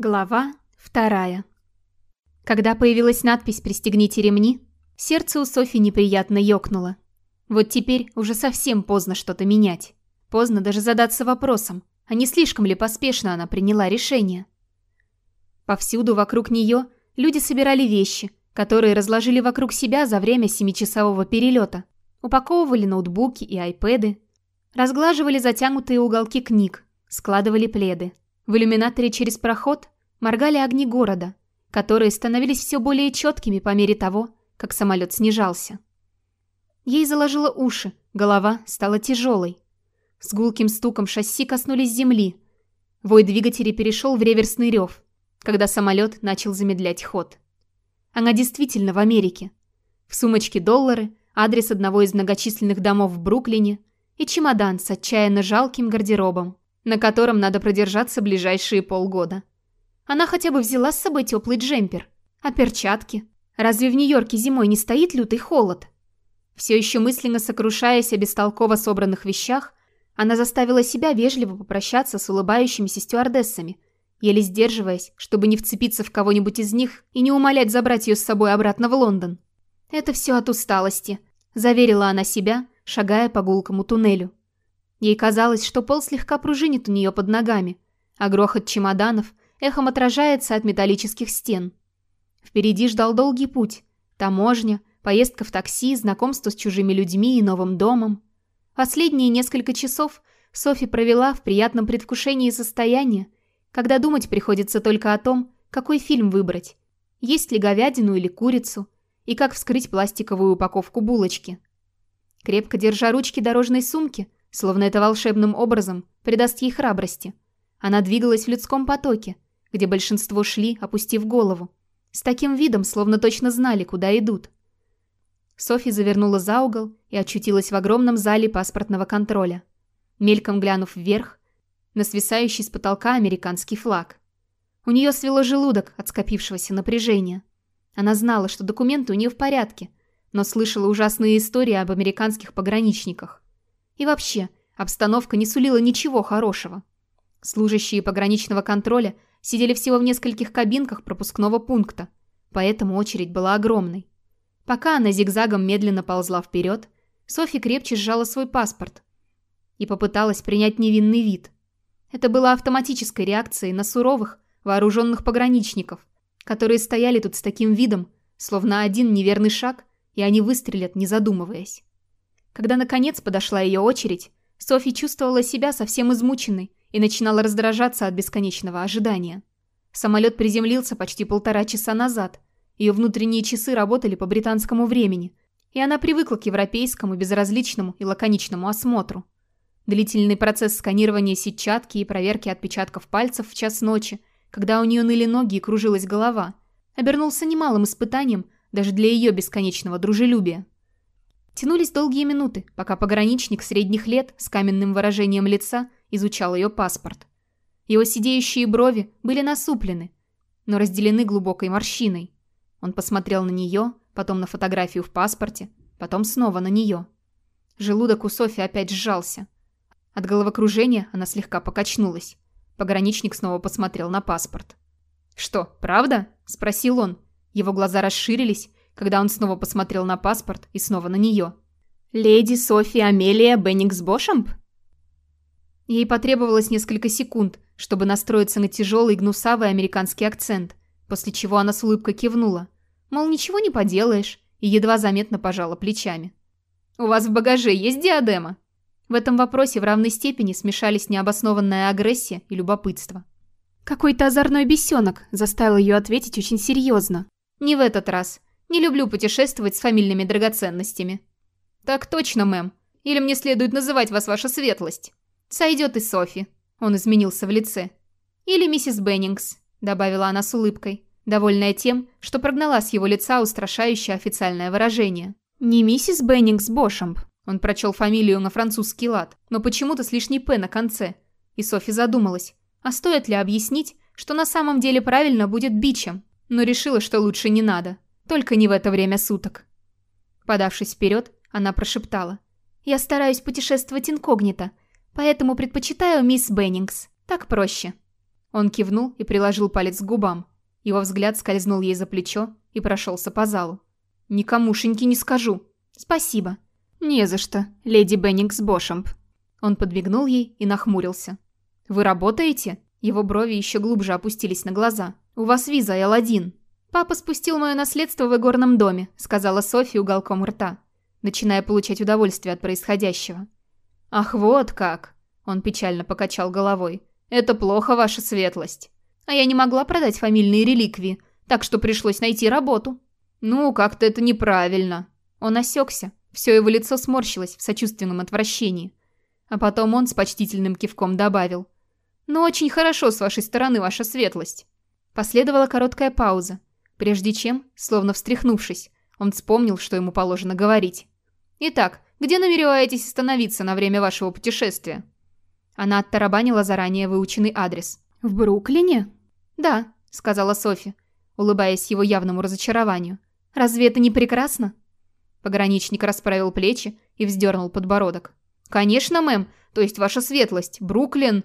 Глава вторая. Когда появилась надпись «Пристегните ремни», сердце у Софи неприятно ёкнуло. Вот теперь уже совсем поздно что-то менять. Поздно даже задаться вопросом, а не слишком ли поспешно она приняла решение. Повсюду вокруг нее люди собирали вещи, которые разложили вокруг себя за время семичасового перелета, упаковывали ноутбуки и айпэды, разглаживали затянутые уголки книг, складывали пледы. В иллюминаторе через проход моргали огни города, которые становились все более четкими по мере того, как самолет снижался. Ей заложило уши, голова стала тяжелой. С гулким стуком шасси коснулись земли. Вой двигателя перешел в реверсный рев, когда самолет начал замедлять ход. Она действительно в Америке. В сумочке доллары, адрес одного из многочисленных домов в Бруклине и чемодан с отчаянно жалким гардеробом, на котором надо продержаться ближайшие полгода. Она хотя бы взяла с собой теплый джемпер. А перчатки? Разве в Нью-Йорке зимой не стоит лютый холод? Все еще мысленно сокрушаясь о бестолково собранных вещах, она заставила себя вежливо попрощаться с улыбающимися стюардессами, еле сдерживаясь, чтобы не вцепиться в кого-нибудь из них и не умолять забрать ее с собой обратно в Лондон. «Это все от усталости», – заверила она себя, шагая по гулкому туннелю. Ей казалось, что пол слегка пружинит у нее под ногами, а грохот чемоданов эхом отражается от металлических стен. Впереди ждал долгий путь, таможня, поездка в такси, знакомство с чужими людьми и новым домом. Последние несколько часов Софи провела в приятном предвкушении состояния, когда думать приходится только о том, какой фильм выбрать, есть ли говядину или курицу, и как вскрыть пластиковую упаковку булочки. Крепко держа ручки дорожной сумки, Словно это волшебным образом придаст ей храбрости. Она двигалась в людском потоке, где большинство шли, опустив голову. С таким видом, словно точно знали, куда идут. Софи завернула за угол и очутилась в огромном зале паспортного контроля. Мельком глянув вверх, на свисающий с потолка американский флаг. У нее свело желудок от скопившегося напряжения. Она знала, что документы у нее в порядке, но слышала ужасные истории об американских пограничниках. И вообще, обстановка не сулила ничего хорошего. Служащие пограничного контроля сидели всего в нескольких кабинках пропускного пункта, поэтому очередь была огромной. Пока она зигзагом медленно ползла вперед, Софи крепче сжала свой паспорт и попыталась принять невинный вид. Это было автоматической реакцией на суровых, вооруженных пограничников, которые стояли тут с таким видом, словно один неверный шаг, и они выстрелят, не задумываясь. Когда наконец подошла ее очередь, Софи чувствовала себя совсем измученной и начинала раздражаться от бесконечного ожидания. Самолет приземлился почти полтора часа назад. Ее внутренние часы работали по британскому времени, и она привыкла к европейскому, безразличному и лаконичному осмотру. Длительный процесс сканирования сетчатки и проверки отпечатков пальцев в час ночи, когда у нее ныли ноги и кружилась голова, обернулся немалым испытанием даже для ее бесконечного дружелюбия. Тянулись долгие минуты, пока пограничник средних лет с каменным выражением лица изучал ее паспорт. Его сидеющие брови были насуплены, но разделены глубокой морщиной. Он посмотрел на нее, потом на фотографию в паспорте, потом снова на нее. Желудок у Софи опять сжался. От головокружения она слегка покачнулась. Пограничник снова посмотрел на паспорт. «Что, правда?» – спросил он. Его глаза расширились, когда он снова посмотрел на паспорт и снова на нее. «Леди София Амелия Беннингс Бошамп?» Ей потребовалось несколько секунд, чтобы настроиться на тяжелый гнусавый американский акцент, после чего она с улыбкой кивнула. Мол, ничего не поделаешь, и едва заметно пожала плечами. «У вас в багаже есть диадема?» В этом вопросе в равной степени смешались необоснованная агрессия и любопытство. Какой-то озорной бесенок заставил ее ответить очень серьезно. «Не в этот раз. Не люблю путешествовать с фамильными драгоценностями». «Так точно, мэм. Или мне следует называть вас ваша светлость?» «Сойдет и Софи». Он изменился в лице. «Или миссис Беннингс», — добавила она с улыбкой, довольная тем, что прогнала с его лица устрашающее официальное выражение. «Не миссис Беннингс Бошамп». Он прочел фамилию на французский лад, но почему-то с лишней «п» на конце. И Софи задумалась, а стоит ли объяснить, что на самом деле правильно будет бичем, но решила, что лучше не надо. Только не в это время суток. Подавшись вперед, она прошептала. «Я стараюсь путешествовать инкогнито, поэтому предпочитаю мисс Беннингс. Так проще». Он кивнул и приложил палец к губам. Его взгляд скользнул ей за плечо и прошелся по залу. «Никомушеньки не скажу». «Спасибо». «Не за что, леди Беннингс Бошамп». Он подмигнул ей и нахмурился. «Вы работаете?» Его брови еще глубже опустились на глаза. «У вас виза, L1». «Папа спустил мое наследство в игорном доме», — сказала Софи уголком рта, начиная получать удовольствие от происходящего. «Ах, вот как!» — он печально покачал головой. «Это плохо, ваша светлость. А я не могла продать фамильные реликвии, так что пришлось найти работу». «Ну, как-то это неправильно». Он осекся, все его лицо сморщилось в сочувственном отвращении. А потом он с почтительным кивком добавил. «Ну, очень хорошо с вашей стороны, ваша светлость». Последовала короткая пауза, прежде чем, словно встряхнувшись, он вспомнил, что ему положено говорить. «Итак, где намереваетесь остановиться на время вашего путешествия?» Она оттарабанила заранее выученный адрес. «В Бруклине?» «Да», — сказала Софи, улыбаясь его явному разочарованию. «Разве это не прекрасно?» Пограничник расправил плечи и вздернул подбородок. «Конечно, мэм, то есть ваша светлость, Бруклин...»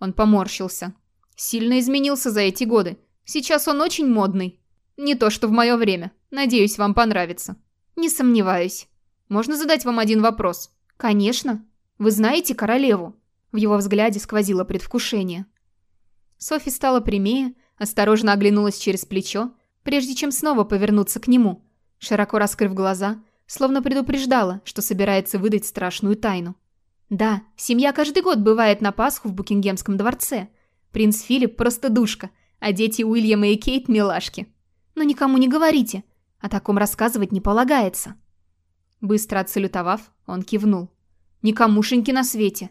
Он поморщился. «Сильно изменился за эти годы. Сейчас он очень модный. Не то, что в мое время. Надеюсь, вам понравится». «Не сомневаюсь». «Можно задать вам один вопрос?» «Конечно. Вы знаете королеву?» В его взгляде сквозило предвкушение. Софи стала прямее, осторожно оглянулась через плечо, прежде чем снова повернуться к нему, широко раскрыв глаза, словно предупреждала, что собирается выдать страшную тайну. Да, семья каждый год бывает на Пасху в Букингемском дворце. Принц Филипп просто душка, а дети Уильяма и Кейт – милашки. Но никому не говорите. О таком рассказывать не полагается. Быстро отсалютовав, он кивнул. Никомушеньки на свете.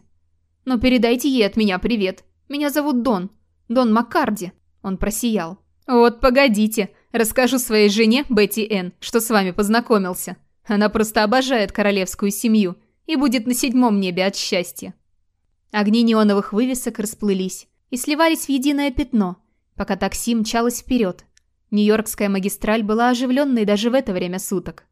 Но передайте ей от меня привет. Меня зовут Дон. Дон Маккарди. Он просиял. Вот погодите, расскажу своей жене, Бетти Энн, что с вами познакомился. Она просто обожает королевскую семью и будет на седьмом небе от счастья. Огни неоновых вывесок расплылись и сливались в единое пятно, пока такси мчалось вперед, Нью-Йоркская магистраль была оживленной даже в это время суток.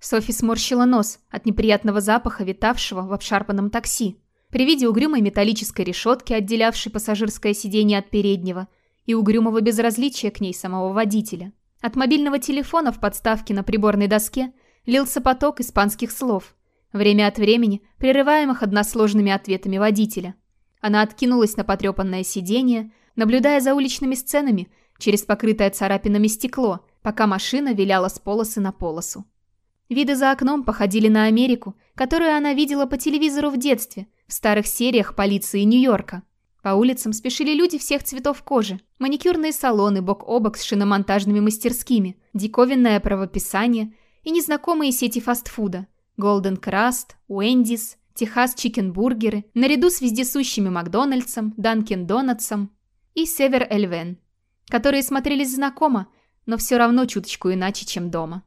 Софи сморщила нос от неприятного запаха, витавшего в обшарпанном такси. При виде угрюмой металлической решетки, отделявшей пассажирское сиденье от переднего, и угрюмого безразличия к ней самого водителя. От мобильного телефона в подставке на приборной доске лился поток испанских слов, время от времени прерываемых односложными ответами водителя. Она откинулась на потрепанное сиденье, наблюдая за уличными сценами – через покрытое царапинами стекло, пока машина виляла с полосы на полосу. Виды за окном походили на Америку, которую она видела по телевизору в детстве, в старых сериях полиции Нью-Йорка. По улицам спешили люди всех цветов кожи, маникюрные салоны бок о бок с шиномонтажными мастерскими, диковинное правописание и незнакомые сети фастфуда – Golden Crust, Wendy's, Техас Чикенбургеры, наряду с вездесущими Макдональдсом, Данкин Донатсом и Север Эльвен которые смотрелись знакомо, но все равно чуточку иначе, чем дома.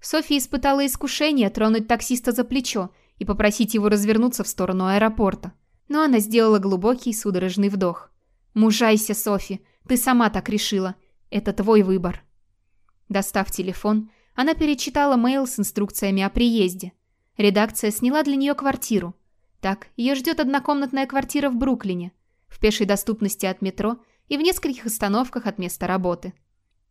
София испытала искушение тронуть таксиста за плечо и попросить его развернуться в сторону аэропорта. Но она сделала глубокий судорожный вдох. «Мужайся, Софи, ты сама так решила. Это твой выбор». Достав телефон, она перечитала мейл с инструкциями о приезде. Редакция сняла для нее квартиру. Так, ее ждет однокомнатная квартира в Бруклине, в пешей доступности от метро – и в нескольких остановках от места работы.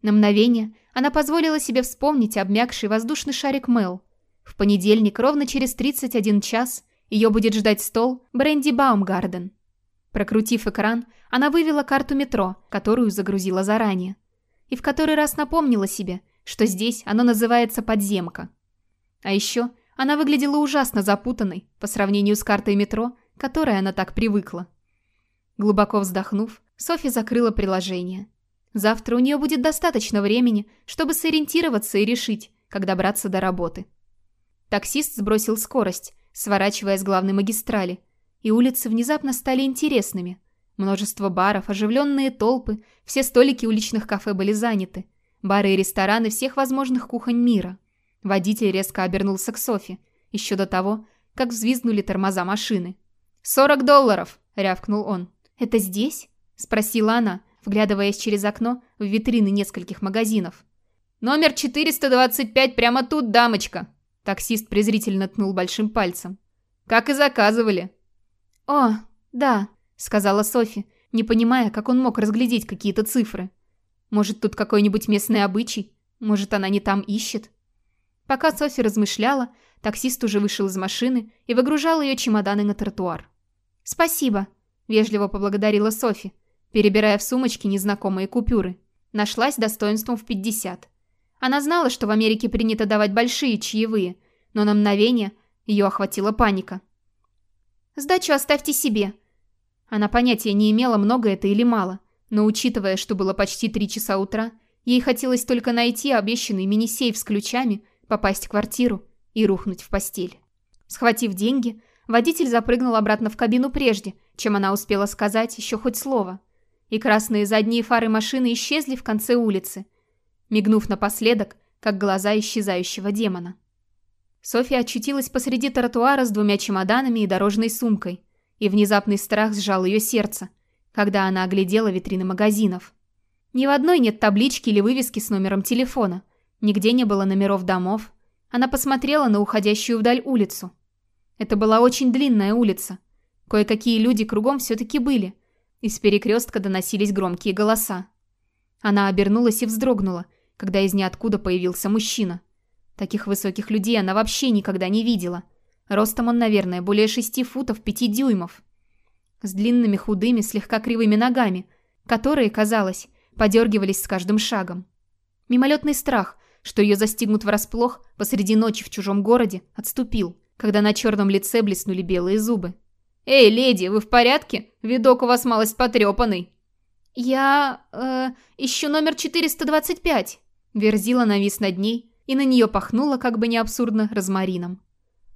На мгновение она позволила себе вспомнить обмякший воздушный шарик Мэл. В понедельник, ровно через 31 час, ее будет ждать стол Бренди Баумгарден. Прокрутив экран, она вывела карту метро, которую загрузила заранее. И в который раз напомнила себе, что здесь оно называется подземка. А еще она выглядела ужасно запутанной по сравнению с картой метро, которой она так привыкла. Глубоко вздохнув, Софи закрыла приложение. Завтра у нее будет достаточно времени, чтобы сориентироваться и решить, как добраться до работы. Таксист сбросил скорость, сворачивая с главной магистрали, и улицы внезапно стали интересными. Множество баров, оживленные толпы, все столики уличных кафе были заняты. Бары и рестораны всех возможных кухонь мира. Водитель резко обернулся к Софи, еще до того, как взвизгнули тормоза машины. «Сорок долларов!» — рявкнул он. «Это здесь?» — спросила она, вглядываясь через окно в витрины нескольких магазинов. «Номер 425 прямо тут, дамочка!» Таксист презрительно ткнул большим пальцем. «Как и заказывали!» «О, да», — сказала Софи, не понимая, как он мог разглядеть какие-то цифры. Может, тут какой-нибудь местный обычай? Может, она не там ищет? Пока Софи размышляла, таксист уже вышел из машины и выгружал ее чемоданы на тротуар. «Спасибо», – вежливо поблагодарила Софи, перебирая в сумочке незнакомые купюры. Нашлась достоинством в 50. Она знала, что в Америке принято давать большие чаевые, но на мгновение ее охватила паника. «Сдачу оставьте себе». Она понятия не имела, много это или мало, но учитывая, что было почти три часа утра, ей хотелось только найти обещанный мини-сейф с ключами, попасть в квартиру и рухнуть в постель. Схватив деньги, водитель запрыгнул обратно в кабину прежде, чем она успела сказать еще хоть слово. И красные задние фары машины исчезли в конце улицы, мигнув напоследок, как глаза исчезающего демона. Софья очутилась посреди тротуара с двумя чемоданами и дорожной сумкой, и внезапный страх сжал ее сердце, когда она оглядела витрины магазинов. Ни в одной нет таблички или вывески с номером телефона, нигде не было номеров домов. Она посмотрела на уходящую вдаль улицу. Это была очень длинная улица. Кое-какие люди кругом все-таки были. Из перекрестка доносились громкие голоса. Она обернулась и вздрогнула, когда из ниоткуда появился мужчина – Таких высоких людей она вообще никогда не видела. Ростом он, наверное, более шести футов пяти дюймов. С длинными худыми, слегка кривыми ногами, которые, казалось, подергивались с каждым шагом. Мимолетный страх, что ее застигнут врасплох посреди ночи в чужом городе, отступил, когда на черном лице блеснули белые зубы. «Эй, леди, вы в порядке? Видок у вас малость потрепанный». «Я... э... ищу номер 425». Верзила навис над ней, и на нее пахнуло, как бы не абсурдно, розмарином.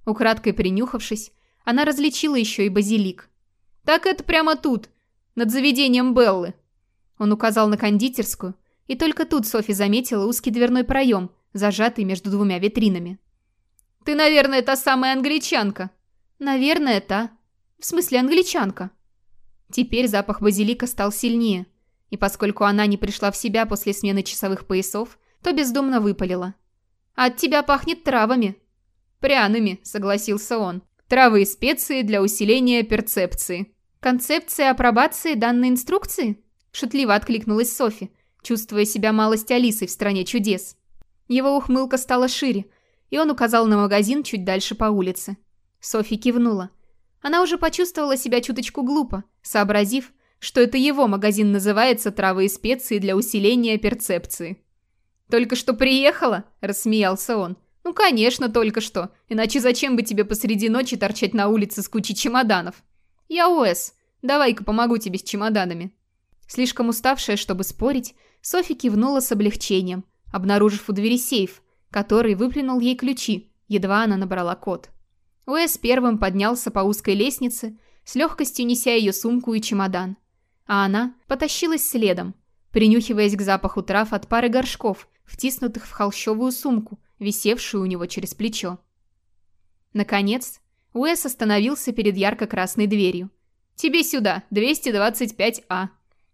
Украдкой принюхавшись, она различила еще и базилик. «Так это прямо тут, над заведением Беллы!» Он указал на кондитерскую, и только тут Софи заметила узкий дверной проем, зажатый между двумя витринами. «Ты, наверное, та самая англичанка!» «Наверное, та. В смысле англичанка?» Теперь запах базилика стал сильнее, и поскольку она не пришла в себя после смены часовых поясов, то бездумно выпалила. От тебя пахнет травами». «Пряными», — согласился он. «Травы и специи для усиления перцепции». «Концепция апробации данной инструкции?» Шутливо откликнулась Софи, чувствуя себя малость Алисой в «Стране чудес». Его ухмылка стала шире, и он указал на магазин чуть дальше по улице. Софи кивнула. Она уже почувствовала себя чуточку глупо, сообразив, что это его магазин называется «Травы и специи для усиления перцепции». «Только что приехала?» – рассмеялся он. «Ну, конечно, только что. Иначе зачем бы тебе посреди ночи торчать на улице с кучей чемоданов?» «Я Уэс. Давай-ка помогу тебе с чемоданами». Слишком уставшая, чтобы спорить, Софи кивнула с облегчением, обнаружив у двери сейф, который выплюнул ей ключи, едва она набрала код. Уэс первым поднялся по узкой лестнице, с легкостью неся ее сумку и чемодан. А она потащилась следом, принюхиваясь к запаху трав от пары горшков, втиснутых в холщовую сумку, висевшую у него через плечо. Наконец, Уэс остановился перед ярко-красной дверью. «Тебе сюда, 225А.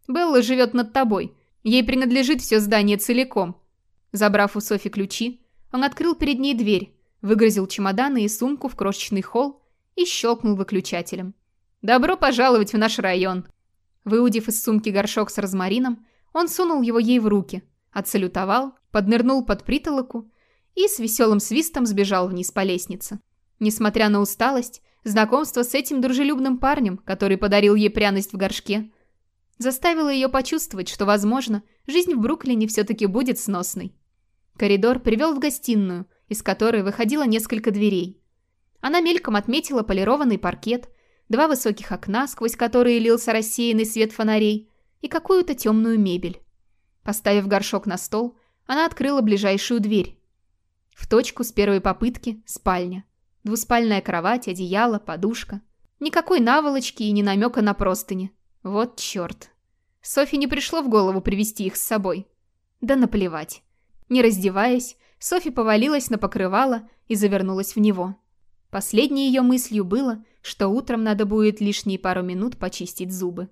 Белла живет над тобой. Ей принадлежит все здание целиком». Забрав у Софи ключи, он открыл перед ней дверь, выгрузил чемоданы и сумку в крошечный холл и щелкнул выключателем. «Добро пожаловать в наш район!» Выудив из сумки горшок с розмарином, он сунул его ей в руки, отсалютовал поднырнул под притолоку и с веселым свистом сбежал вниз по лестнице. Несмотря на усталость, знакомство с этим дружелюбным парнем, который подарил ей пряность в горшке, заставило ее почувствовать, что, возможно, жизнь в Бруклине все-таки будет сносной. Коридор привел в гостиную, из которой выходило несколько дверей. Она мельком отметила полированный паркет, два высоких окна, сквозь которые лился рассеянный свет фонарей, и какую-то темную мебель. Поставив горшок на стол, она открыла ближайшую дверь. В точку с первой попытки – спальня. Двуспальная кровать, одеяло, подушка. Никакой наволочки и ни намека на простыни. Вот черт. Софи не пришло в голову привести их с собой. Да наплевать. Не раздеваясь, Софи повалилась на покрывало и завернулась в него. Последней ее мыслью было, что утром надо будет лишние пару минут почистить зубы.